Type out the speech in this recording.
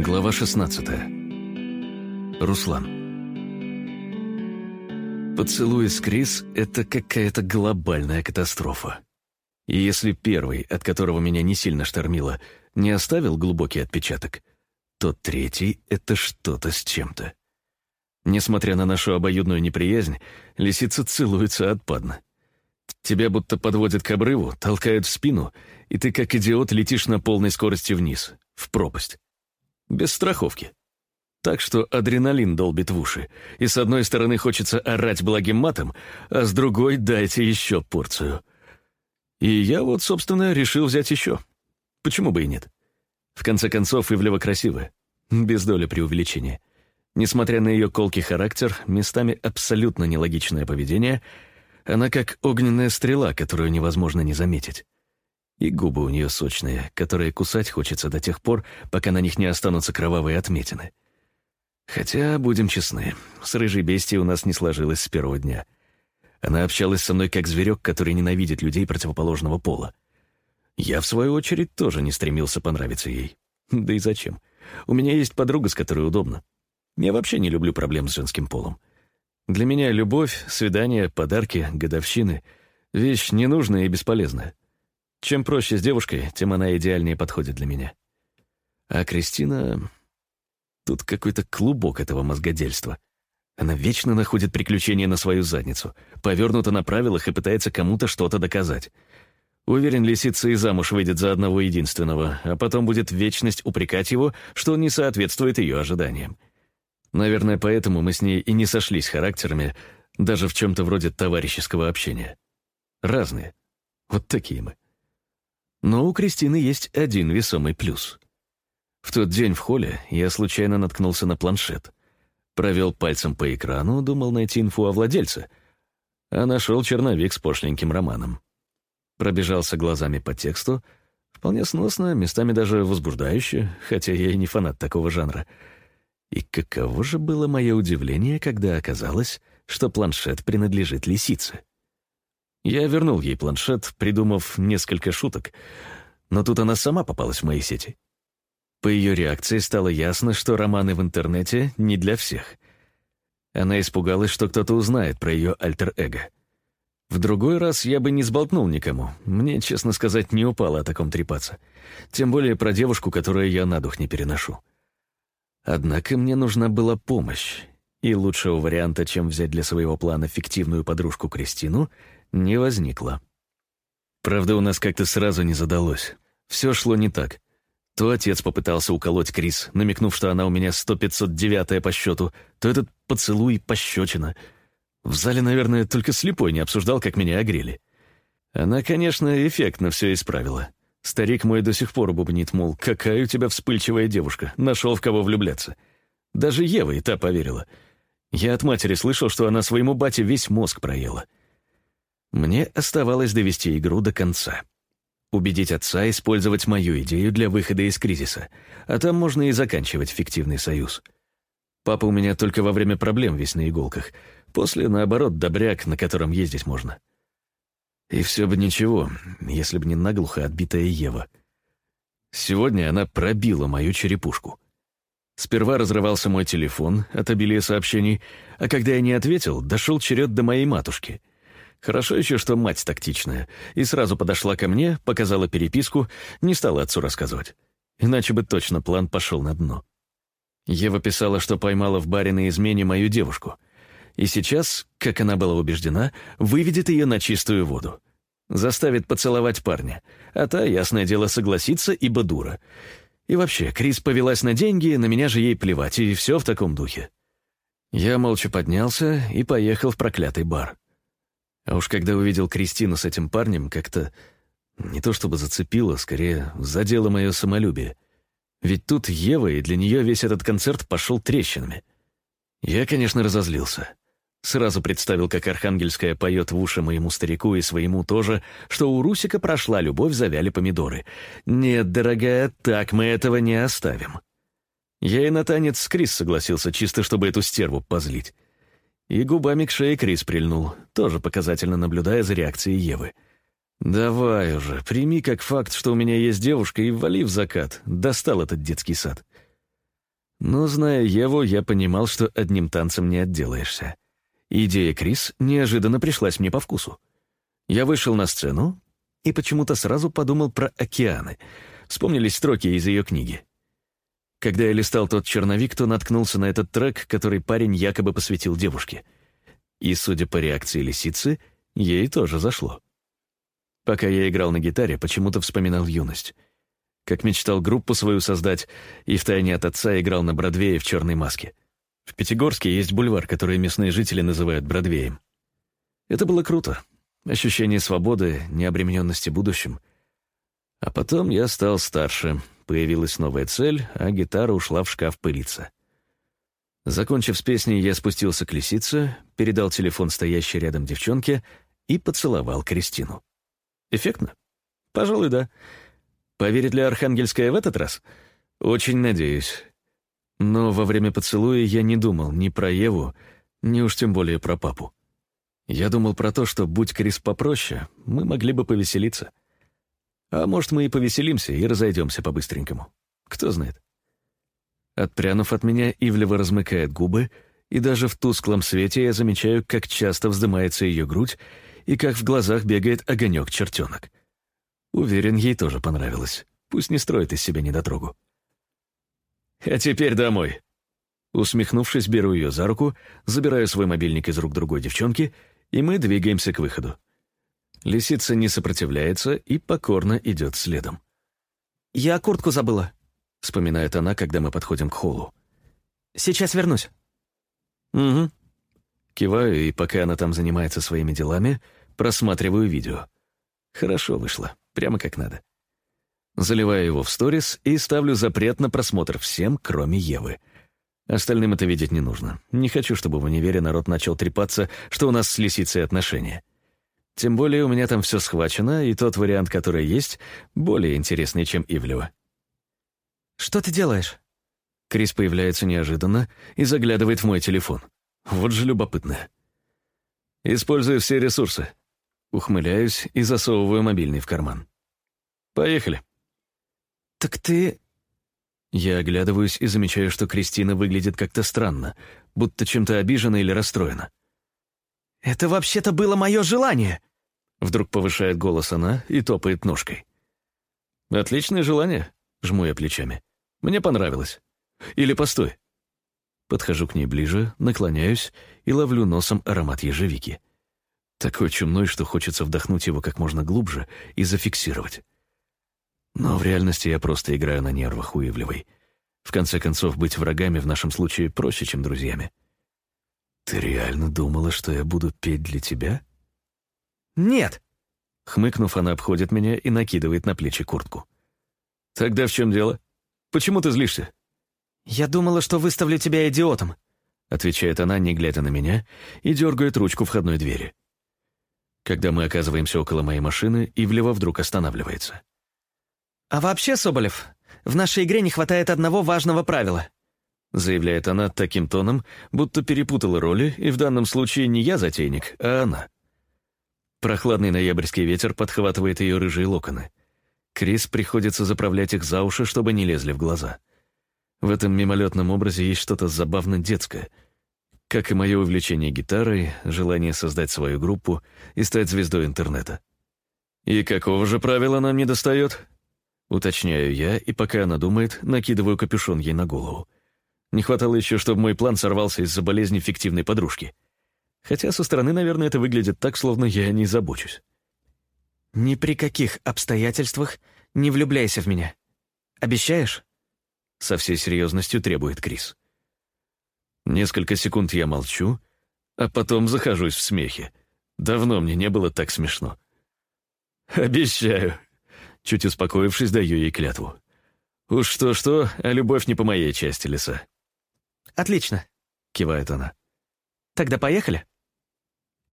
Глава 16. Руслан. Поцелуй с Крис — это какая-то глобальная катастрофа. И если первый, от которого меня не сильно штормило, не оставил глубокий отпечаток, то третий — это что-то с чем-то. Несмотря на нашу обоюдную неприязнь, лисица целуется отпадно. Тебя будто подводят к обрыву, толкают в спину, и ты как идиот летишь на полной скорости вниз, в пропасть. Без страховки. Так что адреналин долбит в уши, и с одной стороны хочется орать благим матом, а с другой дайте еще порцию. И я вот, собственно, решил взять еще. Почему бы и нет? В конце концов, Ивлева красивая, без доли преувеличения. Несмотря на ее колкий характер, местами абсолютно нелогичное поведение, она как огненная стрела, которую невозможно не заметить. И губы у нее сочные, которые кусать хочется до тех пор, пока на них не останутся кровавые отметины. Хотя, будем честны, с рыжей бестией у нас не сложилось с первого дня. Она общалась со мной как зверек, который ненавидит людей противоположного пола. Я, в свою очередь, тоже не стремился понравиться ей. Да и зачем? У меня есть подруга, с которой удобно. Я вообще не люблю проблем с женским полом. Для меня любовь, свидания, подарки, годовщины — вещь ненужная и бесполезная. Чем проще с девушкой, тем она идеальнее подходит для меня. А Кристина... Тут какой-то клубок этого мозгодельства. Она вечно находит приключения на свою задницу, повернута на правилах и пытается кому-то что-то доказать. Уверен, лисица и замуж выйдет за одного единственного, а потом будет вечность упрекать его, что он не соответствует ее ожиданиям. Наверное, поэтому мы с ней и не сошлись характерами, даже в чем-то вроде товарищеского общения. Разные. Вот такие мы. Но у Кристины есть один весомый плюс. В тот день в холле я случайно наткнулся на планшет. Провел пальцем по экрану, думал найти инфу о владельце, а нашел черновик с пошленьким романом. Пробежался глазами по тексту, вполне сносно, местами даже возбуждающе, хотя я и не фанат такого жанра. И каково же было мое удивление, когда оказалось, что планшет принадлежит лисице. Я вернул ей планшет, придумав несколько шуток, но тут она сама попалась в мои сети. По ее реакции стало ясно, что романы в интернете не для всех. Она испугалась, что кто-то узнает про ее альтер-эго. В другой раз я бы не сболтнул никому. Мне, честно сказать, не упало о таком трепаться. Тем более про девушку, которую я на дух не переношу. Однако мне нужна была помощь, и лучшего варианта, чем взять для своего плана фиктивную подружку Кристину, не возникло. Правда, у нас как-то сразу не задалось. Все шло не так. То отец попытался уколоть Крис, намекнув, что она у меня 100-509 по счету, то этот поцелуй пощечина. В зале, наверное, только слепой не обсуждал, как меня огрели. Она, конечно, эффектно все исправила. Старик мой до сих пор бубнит, мол, какая у тебя вспыльчивая девушка, нашел в кого влюбляться. Даже Ева и та поверила. Я от матери слышал, что она своему бате весь мозг проела — мне оставалось довести игру до конца. Убедить отца использовать мою идею для выхода из кризиса, а там можно и заканчивать фиктивный союз. Папа у меня только во время проблем весь на иголках, после, наоборот, добряк, на котором ездить можно. И все бы ничего, если бы не наглухо отбитая Ева. Сегодня она пробила мою черепушку. Сперва разрывался мой телефон от обилия сообщений, а когда я не ответил, дошел черед до моей матушки — Хорошо еще, что мать тактичная, и сразу подошла ко мне, показала переписку, не стала отцу рассказывать. Иначе бы точно план пошел на дно. Ева писала, что поймала в баре на измене мою девушку. И сейчас, как она была убеждена, выведет ее на чистую воду. Заставит поцеловать парня. А та, ясное дело, согласится, ибо дура. И вообще, Крис повелась на деньги, на меня же ей плевать, и все в таком духе. Я молча поднялся и поехал в проклятый бар. А уж когда увидел Кристину с этим парнем, как-то не то чтобы зацепило, скорее задело мое самолюбие. Ведь тут Ева, и для нее весь этот концерт пошел трещинами. Я, конечно, разозлился. Сразу представил, как Архангельская поет в уши моему старику и своему тоже, что у Русика прошла любовь, завяли помидоры. «Нет, дорогая, так мы этого не оставим». Я и на танец с Крис согласился, чисто чтобы эту стерву позлить. И губами к шее Крис прильнул, тоже показательно наблюдая за реакцией Евы. «Давай уже, прими как факт, что у меня есть девушка, и вали в закат. Достал этот детский сад». Но, зная Еву, я понимал, что одним танцем не отделаешься. Идея Крис неожиданно пришлась мне по вкусу. Я вышел на сцену и почему-то сразу подумал про океаны. Вспомнились строки из ее книги. Когда я листал тот черновик, то наткнулся на этот трек, который парень якобы посвятил девушке. И, судя по реакции лисицы, ей тоже зашло. Пока я играл на гитаре, почему-то вспоминал юность. Как мечтал группу свою создать, и втайне от отца играл на Бродвее в черной маске. В Пятигорске есть бульвар, который местные жители называют Бродвеем. Это было круто. Ощущение свободы, необремененности будущим. А потом я стал старше, появилась новая цель, а гитара ушла в шкаф пылиться. Закончив с песней, я спустился к лисице, передал телефон стоящей рядом девчонке и поцеловал Кристину. Эффектно? Пожалуй, да. Поверит ли Архангельская в этот раз? Очень надеюсь. Но во время поцелуя я не думал ни про Еву, ни уж тем более про папу. Я думал про то, что, будь Крис попроще, мы могли бы повеселиться. А может, мы и повеселимся и разойдемся по-быстренькому. Кто знает. Отпрянув от меня, Ивлева размыкает губы, и даже в тусклом свете я замечаю, как часто вздымается ее грудь, и как в глазах бегает огонек-чертенок. Уверен, ей тоже понравилось. Пусть не строит из себя недотрогу. «А теперь домой!» Усмехнувшись, беру ее за руку, забираю свой мобильник из рук другой девчонки, и мы двигаемся к выходу. Лисица не сопротивляется и покорно идет следом. «Я куртку забыла», — вспоминает она, когда мы подходим к холлу. «Сейчас вернусь». «Угу». Киваю, и пока она там занимается своими делами, Просматриваю видео. Хорошо вышло, прямо как надо. Заливаю его в сторис и ставлю запрет на просмотр всем, кроме Евы. Остальным это видеть не нужно. Не хочу, чтобы в универе народ начал трепаться, что у нас с лисицей отношения. Тем более у меня там все схвачено, и тот вариант, который есть, более интересный, чем Ивлева. «Что ты делаешь?» Крис появляется неожиданно и заглядывает в мой телефон. Вот же любопытно. Использую все ресурсы. Ухмыляюсь и засовываю мобильный в карман. «Поехали». «Так ты...» Я оглядываюсь и замечаю, что Кристина выглядит как-то странно, будто чем-то обижена или расстроена. «Это вообще-то было мое желание!» Вдруг повышает голос она и топает ножкой. «Отличное желание», — жму я плечами. «Мне понравилось. Или постой». Подхожу к ней ближе, наклоняюсь и ловлю носом аромат ежевики. Такой чумной, что хочется вдохнуть его как можно глубже и зафиксировать. Но в реальности я просто играю на нервах у Ивлевой. В конце концов, быть врагами в нашем случае проще, чем друзьями. «Ты реально думала, что я буду петь для тебя?» «Нет!» Хмыкнув, она обходит меня и накидывает на плечи куртку. «Тогда в чем дело? Почему ты злишься?» «Я думала, что выставлю тебя идиотом», — отвечает она, не глядя на меня, и дергает ручку входной двери. Когда мы оказываемся около моей машины, Ивлева вдруг останавливается. «А вообще, Соболев, в нашей игре не хватает одного важного правила», заявляет она таким тоном, будто перепутала роли, и в данном случае не я затейник, а она. Прохладный ноябрьский ветер подхватывает ее рыжие локоны. Крис приходится заправлять их за уши, чтобы не лезли в глаза. В этом мимолетном образе есть что-то забавно детское — как и мое увлечение гитарой, желание создать свою группу и стать звездой интернета. «И какого же правила нам не достает?» Уточняю я, и пока она думает, накидываю капюшон ей на голову. Не хватало еще, чтобы мой план сорвался из-за болезни фиктивной подружки. Хотя со стороны, наверное, это выглядит так, словно я не забочусь. «Ни при каких обстоятельствах не влюбляйся в меня. Обещаешь?» Со всей серьезностью требует Крис. Несколько секунд я молчу, а потом захожусь в смехе. Давно мне не было так смешно. «Обещаю», — чуть успокоившись, даю ей клятву. «Уж что-что, а любовь не по моей части леса». «Отлично», — кивает она. «Тогда поехали?»